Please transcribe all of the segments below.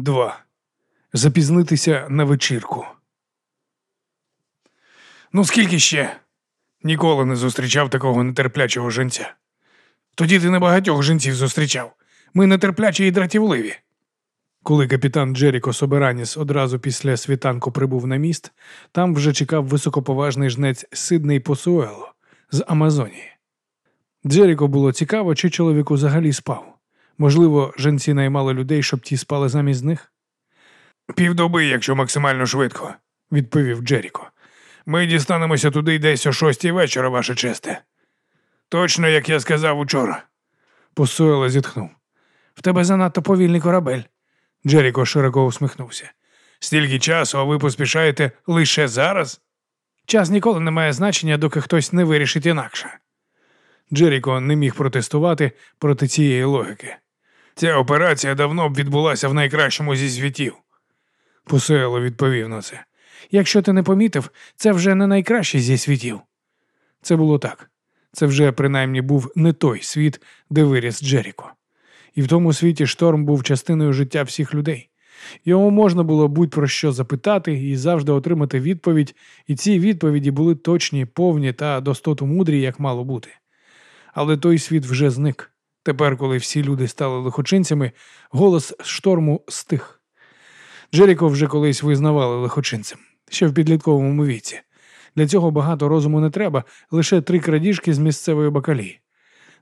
2. Запізнитися на вечірку. Ну, скільки ще? Ніколи не зустрічав такого нетерплячого женця. Тоді ти небагатьох жінців зустрічав. Ми нетерплячі і дратівливі. Коли капітан Джеріко Собераніс одразу після світанку прибув на міст, там вже чекав високоповажний жнець Сидней Посуело з Амазонії. Джеріко було цікаво, чи чоловік взагалі спав. Можливо, жінці наймали людей, щоб ті спали замість них? Півдоби, якщо максимально швидко, відповів Джеріко. Ми дістанемося туди десь о шостій вечора, ваше честе. Точно, як я сказав учора. Посуело зітхнув. В тебе занадто повільний корабель. Джеріко широко усміхнувся. Стільки часу, а ви поспішаєте лише зараз? Час ніколи не має значення, доки хтось не вирішить інакше. Джеріко не міг протестувати проти цієї логіки. Ця операція давно б відбулася в найкращому зі світів. Посуело відповів на це. Якщо ти не помітив, це вже не найкраще зі світів. Це було так. Це вже принаймні був не той світ, де виріс Джеріко. І в тому світі шторм був частиною життя всіх людей. Йому можна було будь-про що запитати і завжди отримати відповідь, і ці відповіді були точні, повні та достоту мудрі, як мало бути. Але той світ вже зник. Тепер, коли всі люди стали лихочинцями, голос шторму стих. Джеріко вже колись визнавали лихочинцем, ще в підлітковому віці. Для цього багато розуму не треба, лише три крадіжки з місцевої бакалії.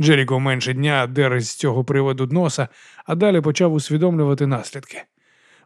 Джеріко менше дня дер з цього приводу носа, а далі почав усвідомлювати наслідки.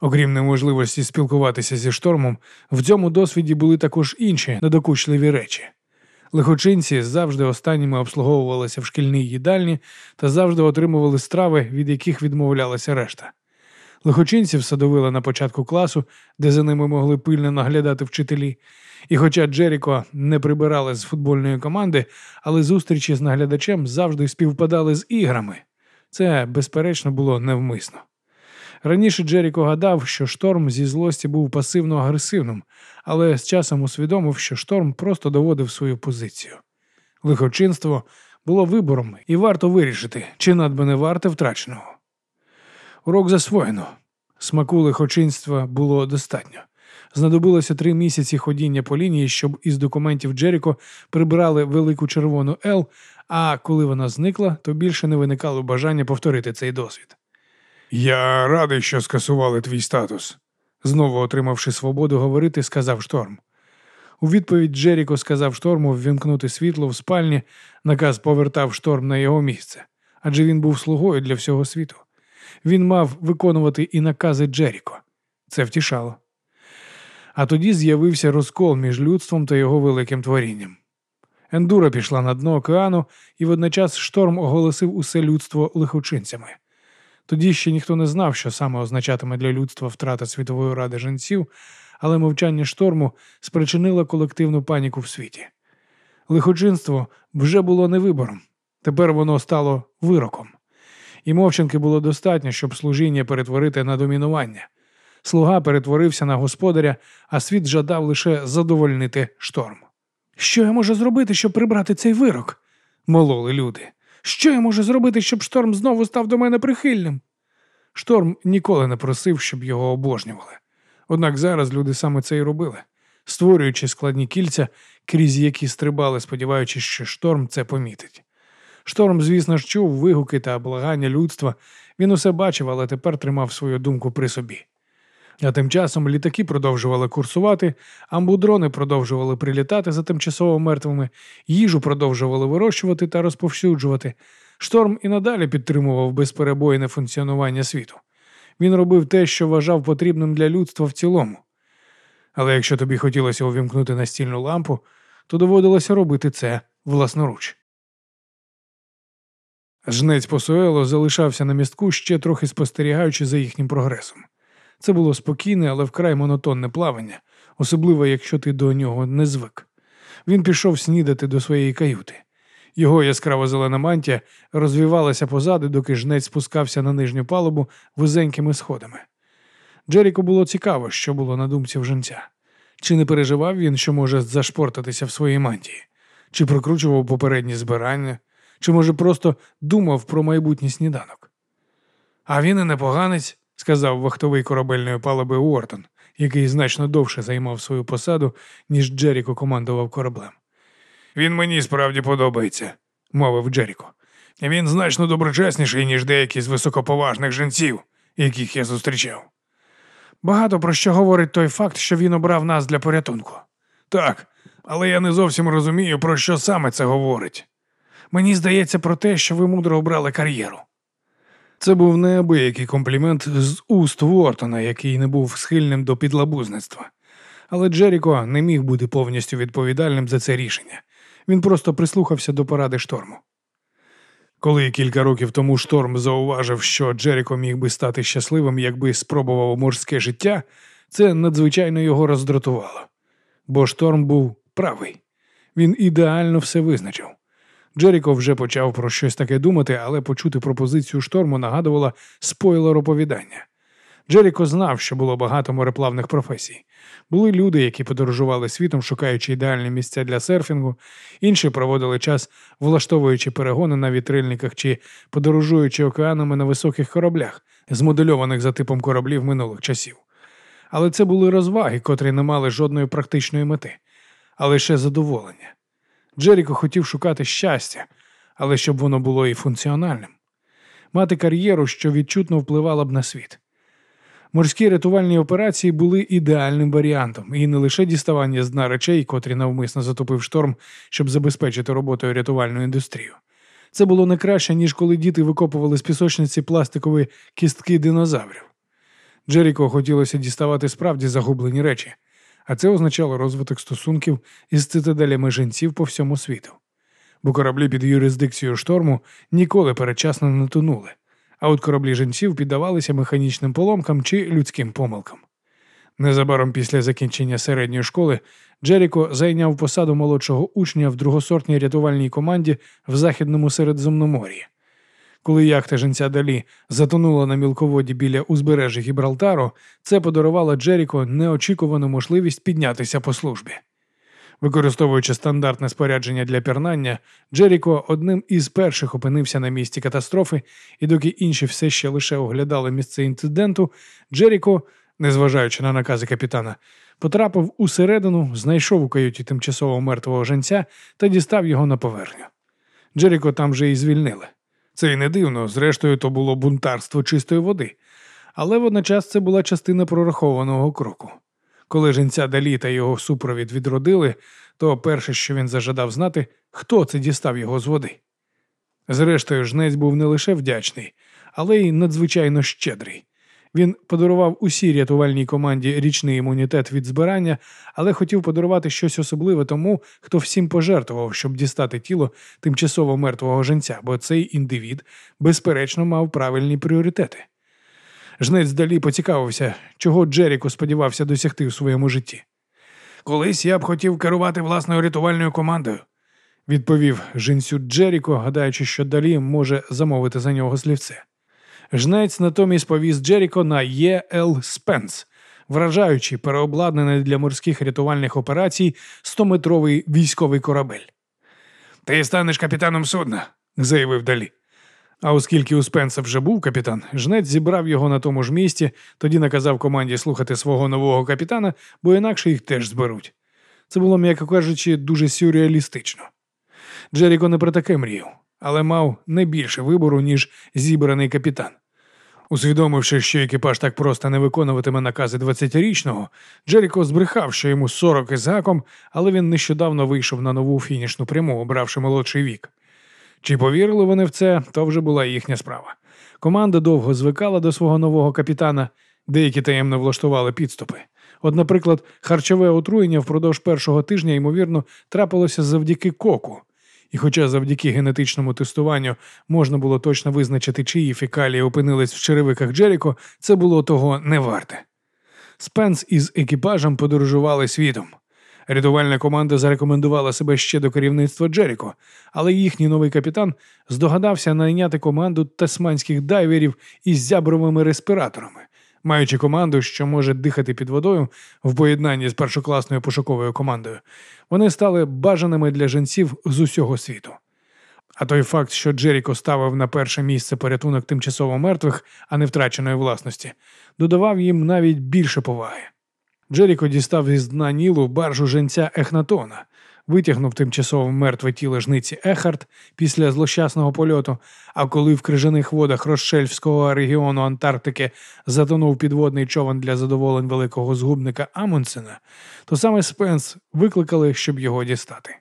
Окрім неможливості спілкуватися зі штормом, в цьому досвіді були також інші недокучливі речі. Лихочинці завжди останніми обслуговувалися в шкільній їдальні та завжди отримували страви, від яких відмовлялася решта. Лихочинців садовили на початку класу, де за ними могли пильно наглядати вчителі. І хоча Джеріко не прибирали з футбольної команди, але зустрічі з наглядачем завжди співпадали з іграми. Це, безперечно, було невмисно. Раніше Джеріко гадав, що шторм зі злості був пасивно агресивним, але з часом усвідомив, що шторм просто доводив свою позицію. Лихочинство було вибором, і варто вирішити, чи надби не варте втраченого. Урок засвоєно. Смаку лихочинства було достатньо. Знадобилося три місяці ходіння по лінії, щоб із документів Джеріко прибрали велику червону Л, а коли вона зникла, то більше не виникало бажання повторити цей досвід. Я радий, що скасували твій статус, знову отримавши свободу говорити, сказав шторм. У відповідь Джеріко сказав шторму ввімкнути світло в спальні, наказ повертав шторм на його місце, адже він був слугою для всього світу. Він мав виконувати і накази Джеріко. Це втішало. А тоді з'явився розкол між людством та його великим творінням. Ендура пішла на дно океану, і водночас шторм оголосив усе людство лихочинцями. Тоді ще ніхто не знав, що саме означатиме для людства втрата світової ради жінців, але мовчання шторму спричинило колективну паніку в світі. Лихочинство вже було не вибором, тепер воно стало вироком. І мовчанки було достатньо, щоб служіння перетворити на домінування. Слуга перетворився на господаря, а світ жадав лише задовольнити шторм. Що я можу зробити, щоб прибрати цей вирок? мололи люди. Що я можу зробити, щоб шторм знову став до мене прихильним? Шторм ніколи не просив, щоб його обожнювали. Однак зараз люди саме це й робили, створюючи складні кільця, крізь які стрибали, сподіваючись, що шторм це помітить. Шторм, звісно ж, чув вигуки та благання людства. Він усе бачив, але тепер тримав свою думку при собі. А тим часом літаки продовжували курсувати, амбудрони продовжували прилітати за тимчасово мертвими, їжу продовжували вирощувати та розповсюджувати. Шторм і надалі підтримував безперебойне функціонування світу. Він робив те, що вважав потрібним для людства в цілому. Але якщо тобі хотілося увімкнути настільну лампу, то доводилося робити це власноруч. Жнець Посуело залишався на містку, ще трохи спостерігаючи за їхнім прогресом. Це було спокійне, але вкрай монотонне плавання, особливо якщо ти до нього не звик. Він пішов снідати до своєї каюти. Його яскраво зелена мантія розвівалася позаду, доки жнець спускався на нижню палубу вузенькими сходами. Джеріку було цікаво, що було на думці в жінця. Чи не переживав він, що може зашпортатися в своїй мантії, чи прокручував попередні збирання, чи, може, просто думав про майбутній сніданок. А він і непоганець, сказав вахтовий корабельної палуби Уортон, який значно довше займав свою посаду, ніж Джеріко командував кораблем. Він мені справді подобається, мовив Джеріко. Він значно доброчесніший, ніж деякі з високоповажних жінців, яких я зустрічав. Багато про що говорить той факт, що він обрав нас для порятунку. Так, але я не зовсім розумію, про що саме це говорить. Мені здається про те, що ви мудро обрали кар'єру. Це був неабиякий комплімент з уст Вортона, який не був схильним до підлабузництва. Але Джеріко не міг бути повністю відповідальним за це рішення. Він просто прислухався до поради шторму. Коли кілька років тому шторм зауважив, що Джеріко міг би стати щасливим, якби спробував морське життя, це надзвичайно його роздратувало. Бо шторм був правий. Він ідеально все визначив. Джеріко вже почав про щось таке думати, але почути пропозицію шторму нагадувала спойлер оповідання. Джеріко знав, що було багато мореплавних професій. Були люди, які подорожували світом, шукаючи ідеальні місця для серфінгу, інші проводили час, влаштовуючи перегони на вітрильниках чи подорожуючи океанами на високих кораблях, змодельованих за типом кораблів минулих часів. Але це були розваги, котрі не мали жодної практичної мети, а лише задоволення. Джеріко хотів шукати щастя, але щоб воно було і функціональним, мати кар'єру, що відчутно впливала б на світ. Морські рятувальні операції були ідеальним варіантом, і не лише діставання з дна речей, котрі навмисно затопив шторм, щоб забезпечити роботою рятувальну індустрію. Це було не краще, ніж коли діти викопували з пісочниці пластикові кістки динозаврів. Джеріко хотілося діставати справді загублені речі, а це означало розвиток стосунків із цитаделями жінців по всьому світу. Бо кораблі під юрисдикцією шторму ніколи передчасно не тонули а от кораблі жінців піддавалися механічним поломкам чи людським помилкам. Незабаром після закінчення середньої школи Джеріко зайняв посаду молодшого учня в другосортній рятувальній команді в Західному Середземномор'ї. Коли яхта жінця Далі затонула на мілководі біля узбережжя Гібралтару, це подарувало Джеріко неочікувану можливість піднятися по службі. Використовуючи стандартне спорядження для пірнання, Джеріко одним із перших опинився на місці катастрофи, і доки інші все ще лише оглядали місце інциденту, Джеріко, незважаючи на накази капітана, потрапив усередину, знайшов у каюті тимчасово мертвого женця та дістав його на поверхню. Джеріко там вже і звільнили. Це й не дивно, зрештою, то було бунтарство чистої води, але водночас це була частина прорахованого кроку. Коли жінця Далі та його супровід відродили, то перше, що він зажадав знати, хто це дістав його з води. Зрештою, жнець був не лише вдячний, але й надзвичайно щедрий. Він подарував усій рятувальній команді річний імунітет від збирання, але хотів подарувати щось особливе тому, хто всім пожертвував, щоб дістати тіло тимчасово мертвого женця, бо цей індивід, безперечно, мав правильні пріоритети. Жнець далі поцікавився, чого Джеріко сподівався досягти в своєму житті. Колись я б хотів керувати власною рятувальною командою, відповів жінцю Джеріко, гадаючи, що далі може замовити за нього слівце. Жнець натомість повіз Джеріко на Є.Л. Спенс, вражаючи переобладнаний для морських рятувальних операцій 100-метровий військовий корабель. Ти станеш капітаном судна, заявив далі. А оскільки у Спенса вже був капітан, жнець зібрав його на тому ж місці, тоді наказав команді слухати свого нового капітана, бо інакше їх теж зберуть. Це було, м'яко кажучи, дуже сюрреалістично. Джеріко не про таке мріяв, але мав не більше вибору, ніж зібраний капітан. Усвідомивши, що екіпаж так просто не виконуватиме накази 20-річного, Джеріко збрехав, що йому 40 із гаком, але він нещодавно вийшов на нову фінішну пряму, обравши молодший вік. Чи повірили вони в це, то вже була їхня справа. Команда довго звикала до свого нового капітана, деякі таємно влаштували підступи. От, наприклад, харчове отруєння впродовж першого тижня, ймовірно, трапилося завдяки коку. І хоча завдяки генетичному тестуванню можна було точно визначити, чиї фекалії опинились в черевиках Джеріко, це було того не варте. Спенс із екіпажем подорожували світом. Рятувальна команда зарекомендувала себе ще до керівництва Джеріко, але їхній новий капітан здогадався найняти команду тасманських дайверів із зябровими респіраторами, маючи команду, що може дихати під водою в поєднанні з першокласною пошуковою командою. Вони стали бажаними для жінців з усього світу. А той факт, що Джеріко ставив на перше місце порятунок тимчасово мертвих, а не втраченої власності, додавав їм навіть більше поваги. Джеріко дістав із дна Нілу баржу женця Ехнатона, витягнув тимчасово мертве тіло жниці Ехарт після злощасного польоту. А коли в крижаних водах Рошельфського регіону Антарктики затонув підводний човен для задоволень великого згубника Амундсена, то саме Спенс викликали, щоб його дістати.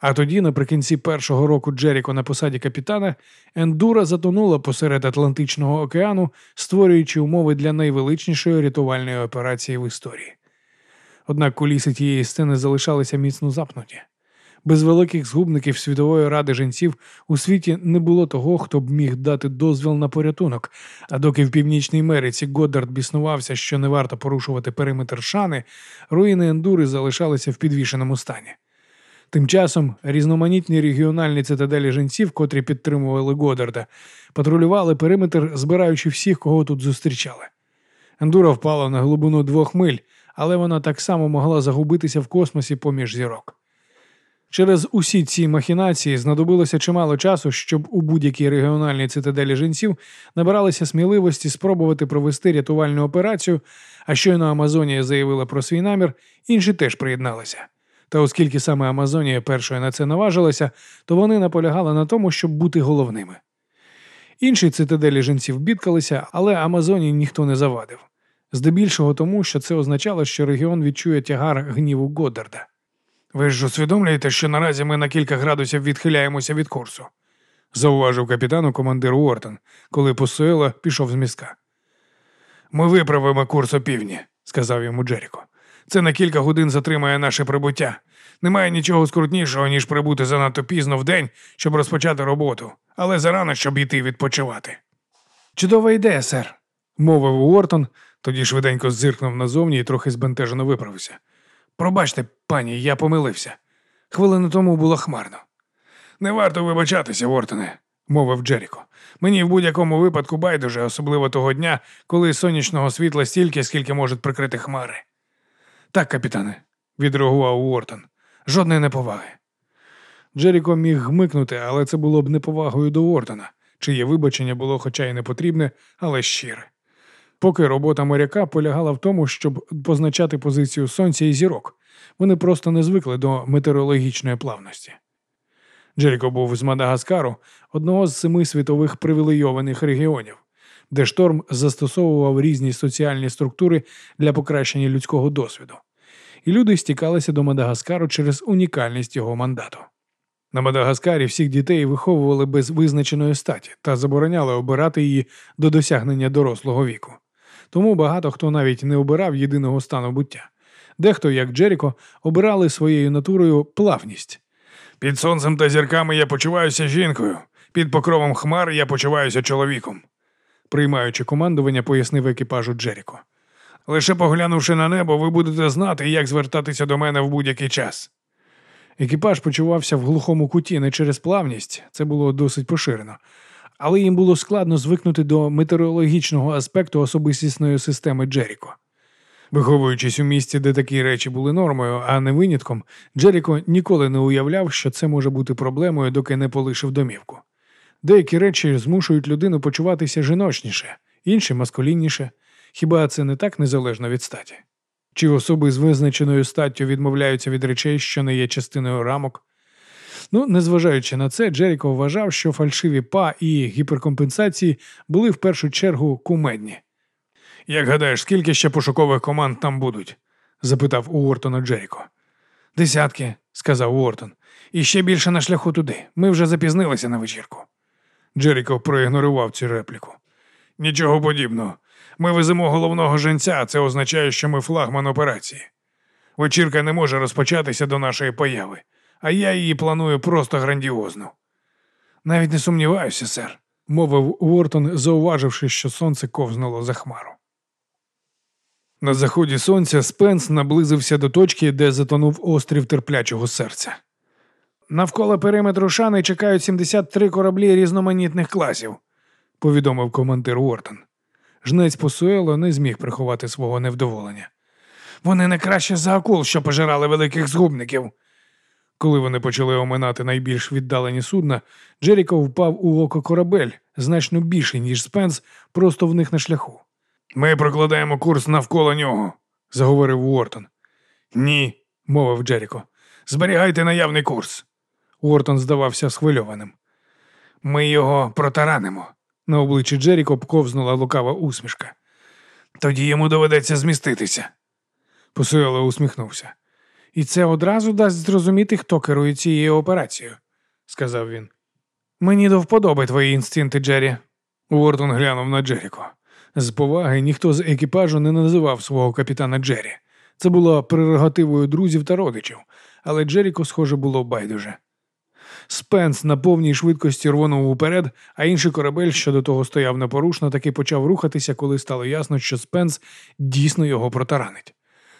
А тоді, наприкінці першого року Джеріко на посаді капітана, Ендура затонула посеред Атлантичного океану, створюючи умови для найвеличнішої рятувальної операції в історії. Однак куліси тієї сцени залишалися міцно запнуті. Без великих згубників світової ради жінців у світі не було того, хто б міг дати дозвіл на порятунок. А доки в Північній Мериці Годдард біснувався, що не варто порушувати периметр шани, руїни ендури залишалися в підвішеному стані. Тим часом різноманітні регіональні цитаделі жінців, котрі підтримували Годдарда, патрулювали периметр, збираючи всіх, кого тут зустрічали. Ендура впала на глибину двох миль, але вона так само могла загубитися в космосі поміж зірок. Через усі ці махінації знадобилося чимало часу, щоб у будь-якій регіональній цитаделі жінців набиралися сміливості спробувати провести рятувальну операцію, а щойно Амазонія заявила про свій намір, інші теж приєдналися. Та оскільки саме Амазонія першою на це наважилася, то вони наполягали на тому, щоб бути головними. Інші цитаделі жінців бідкалися, але Амазонії ніхто не завадив. Здебільшого тому, що це означало, що регіон відчує тягар гніву Годдарда. Ви ж усвідомлюєте, що наразі ми на кілька градусів відхиляємося від курсу, зауважив капітану командир Уортон, коли Посуело пішов з міска. Ми виправимо курс опівдні, сказав йому Джеріко. Це на кілька годин затримає наше прибуття. Немає нічого скрутнішого, ніж прибути занадто пізно в день, щоб розпочати роботу, але зарано, щоб йти відпочивати. Чудова ідея, сер, мовив Уортон, тоді швиденько зиркнув назовні і трохи збентежено виправився. Пробачте, пані, я помилився. Хвилину тому було хмарно. Не варто вибачатися, Уортоне, мовив Джеріко. Мені в будь-якому випадку байдуже, особливо того дня, коли сонячного світла стільки, скільки можуть прикрити хмари. Так, капітане, відреагував Уортон. Жодної неповаги. Джеріко міг гмикнути, але це було б неповагою до Уортона, чиє вибачення було, хоча й не потрібне, але щире. Поки робота моряка полягала в тому, щоб позначати позицію сонця і зірок, вони просто не звикли до метеорологічної плавності. Джеріко був з Мадагаскару, одного з семи світових привілейованих регіонів, де шторм застосовував різні соціальні структури для покращення людського досвіду, і люди стікалися до Мадагаскару через унікальність його мандату. На Мадагаскарі всіх дітей виховували без визначеної статі та забороняли обирати її до досягнення дорослого віку. Тому багато хто навіть не обирав єдиного стану буття. Дехто, як Джеріко, обирали своєю натурою плавність. Під сонцем та зірками я почуваюся жінкою, під покровом хмар я почуваюся чоловіком, приймаючи командування, пояснив екіпажу Джеріко. Лише поглянувши на небо, ви будете знати, як звертатися до мене в будь-який час. Екіпаж почувався в глухому куті не через плавність, це було досить поширено, але їм було складно звикнути до метеорологічного аспекту особистісної системи Джеріко. Виховуючись у місті, де такі речі були нормою, а не винятком, Джеріко ніколи не уявляв, що це може бути проблемою, доки не полишив домівку. Деякі речі змушують людину почуватися жіночніше, інші маскулінніше. Хіба це не так незалежно від статі? Чи особи з визначеною статтю відмовляються від речей, що не є частиною рамок? Ну, незважаючи на це, Джеріко вважав, що фальшиві па і гіперкомпенсації були в першу чергу кумедні. Як гадаєш, скільки ще пошукових команд там будуть? запитав Уортона Джеріко. Десятки, сказав Уортон. І ще більше на шляху туди. Ми вже запізнилися на вечірку. Джеріко проігнорував цю репліку. Нічого подібного. Ми веземо головного женця, це означає, що ми флагман операції. Вечірка не може розпочатися до нашої появи, а я її планую просто грандіозно. Навіть не сумніваюся, сер, мовив Уортон, зауваживши, що сонце ковзнуло за хмару. На заході сонця Спенс наблизився до точки, де затонув острів терплячого серця. Навколо периметру шани чекають 73 кораблі різноманітних класів, повідомив командир Уортон. Жнець Посуело не зміг приховати свого невдоволення. Вони не краще за акул, що пожирали великих згубників. Коли вони почали оминати найбільш віддалені судна, Джеріко впав у око корабель, значно більший, ніж Спенс, просто в них на шляху. Ми прокладаємо курс навколо нього, заговорив Уортон. Ні, мовив Джеріко. Зберігайте наявний курс. Уортон здавався схвильованим. Ми його протаранимо. На обличчі Джеріко ковзнула лукава усмішка. Тоді йому доведеться зміститися. Посуело усміхнувся. І це одразу дасть зрозуміти, хто керує цією операцією, сказав він. Мені до вподоби твої інстинкти, Джері. Уортон глянув на Джеріко. З поваги ніхто з екіпажу не називав свого капітана Джері. Це було прерогативою друзів та родичів, але Джеріко, схоже, було байдуже. Спенс на повній швидкості рвонув уперед, а інший корабель, що до того стояв непорушно, таки почав рухатися, коли стало ясно, що Спенс дійсно його протаранить.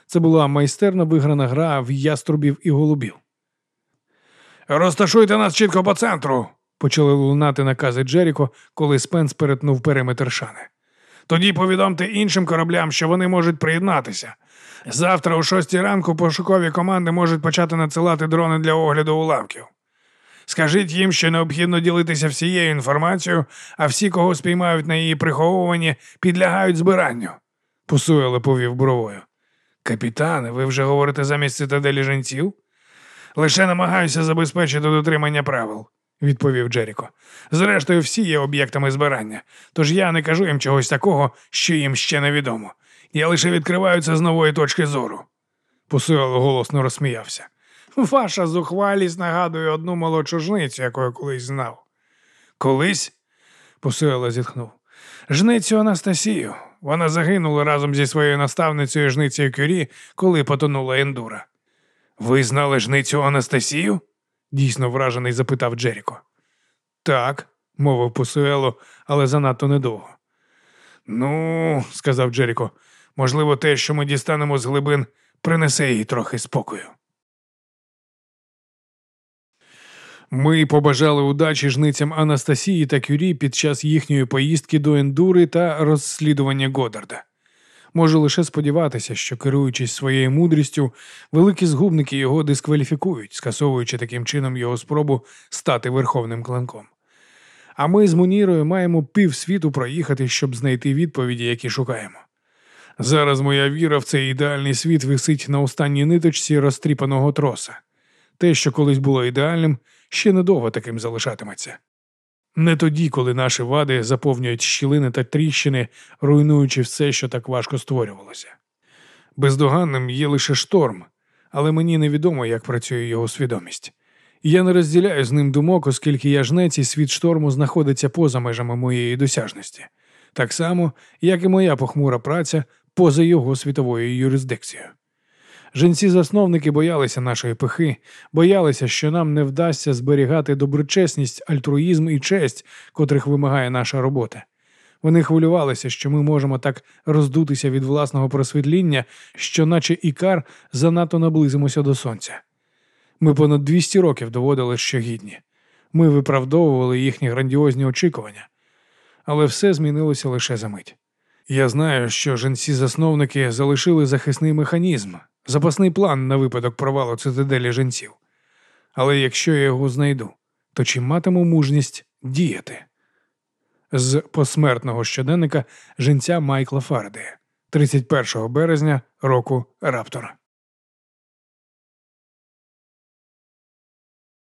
Це була майстерно виграна гра в яструбів і голубів. Розташуйте нас чітко по центру, почали лунати накази Джеріко, коли Спенс перетнув периметр шани. Тоді повідомте іншим кораблям, що вони можуть приєднатися. Завтра, о шостій ранку, пошукові команди можуть почати надсилати дрони для огляду уламків. Скажіть їм, що необхідно ділитися всією інформацією, а всі, кого спіймають на її приховуванні, підлягають збиранню. Посуяло повів бровою. Капітане, ви вже говорите замість цитаделі жінців? Лише намагаюся забезпечити дотримання правил, відповів Джеріко. Зрештою, всі є об'єктами збирання, тож я не кажу їм чогось такого, що їм ще невідомо. Я лише відкриваю це з нової точки зору. Посуяло голосно розсміявся. Ваша зухвалість нагадує одну молодшу жницю, яку я колись знав. Колись? посуяло зітхнув. Жницю Анастасію. Вона загинула разом зі своєю наставницею жницею Кюрі, коли потонула ендура. Ви знали жницю Анастасію? дійсно вражений запитав Джеріко. Так, мовив Посуело, але занадто недовго. Ну, сказав Джеріко, можливо, те, що ми дістанемо з глибин, принесе їй трохи спокою. Ми побажали удачі жницям Анастасії та Кюрі під час їхньої поїздки до ендури та розслідування Годарда. Можу лише сподіватися, що, керуючись своєю мудрістю, великі згубники його дискваліфікують, скасовуючи таким чином його спробу стати верховним клинком. А ми з Мунірою маємо півсвіту проїхати, щоб знайти відповіді, які шукаємо. Зараз моя віра в цей ідеальний світ висить на останній ниточці розтріпаного троса. Те, що колись було ідеальним, ще недовго таким залишатиметься. Не тоді, коли наші вади заповнюють щілини та тріщини, руйнуючи все, що так важко створювалося. Бездоганним є лише шторм, але мені невідомо, як працює його свідомість. Я не розділяю з ним думок, оскільки я жнець і світ шторму знаходиться поза межами моєї досяжності, так само, як і моя похмура праця поза його світовою юрисдикцією. Жінці-засновники боялися нашої пихи, боялися, що нам не вдасться зберігати доброчесність, альтруїзм і честь, котрих вимагає наша робота. Вони хвилювалися, що ми можемо так роздутися від власного просвітління, що, наче ікар, занадто наблизимося до сонця. Ми понад 200 років доводили, що гідні. Ми виправдовували їхні грандіозні очікування, але все змінилося лише за мить. Я знаю, що жінці-засновники залишили захисний механізм, запасний план на випадок провалу цитаделі жінців. Але якщо я його знайду, то чи матиму мужність діяти? З посмертного щоденника жінця Майкла Фарадея 31 березня року Раптора.